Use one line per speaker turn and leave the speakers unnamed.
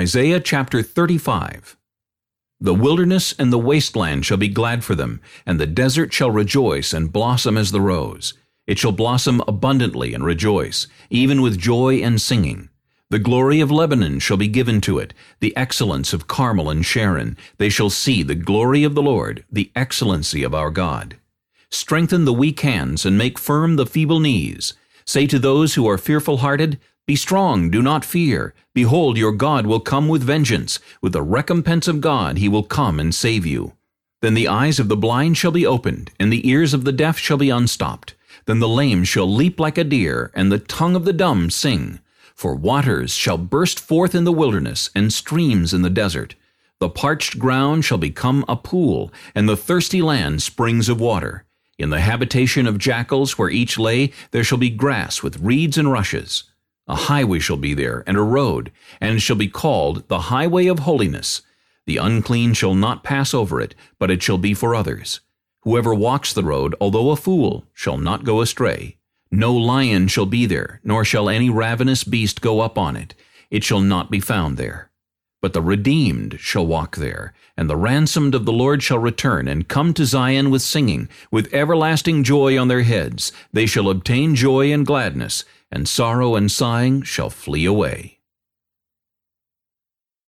Isaiah chapter 35 The wilderness and the wasteland shall be glad for them, and the desert shall rejoice and blossom as the rose. It shall blossom abundantly and rejoice, even with joy and singing. The glory of Lebanon shall be given to it, the excellence of Carmel and Sharon. They shall see the glory of the Lord, the excellency of our God. Strengthen the weak hands and make firm the feeble knees. Say to those who are fearful-hearted, Be strong, do not fear. Behold, your God will come with vengeance. With the recompense of God he will come and save you. Then the eyes of the blind shall be opened, and the ears of the deaf shall be unstopped. Then the lame shall leap like a deer, and the tongue of the dumb sing. For waters shall burst forth in the wilderness, and streams in the desert. The parched ground shall become a pool, and the thirsty land springs of water. In the habitation of jackals where each lay, there shall be grass with reeds and rushes. A highway shall be there, and a road, and shall be called the highway of holiness. The unclean shall not pass over it, but it shall be for others. Whoever walks the road, although a fool, shall not go astray. No lion shall be there, nor shall any ravenous beast go up on it. It shall not be found there. But the redeemed shall walk there, and the ransomed of the Lord shall return, and come to Zion with singing, with everlasting joy on their heads. They shall obtain joy and gladness, and sorrow and sighing shall flee away.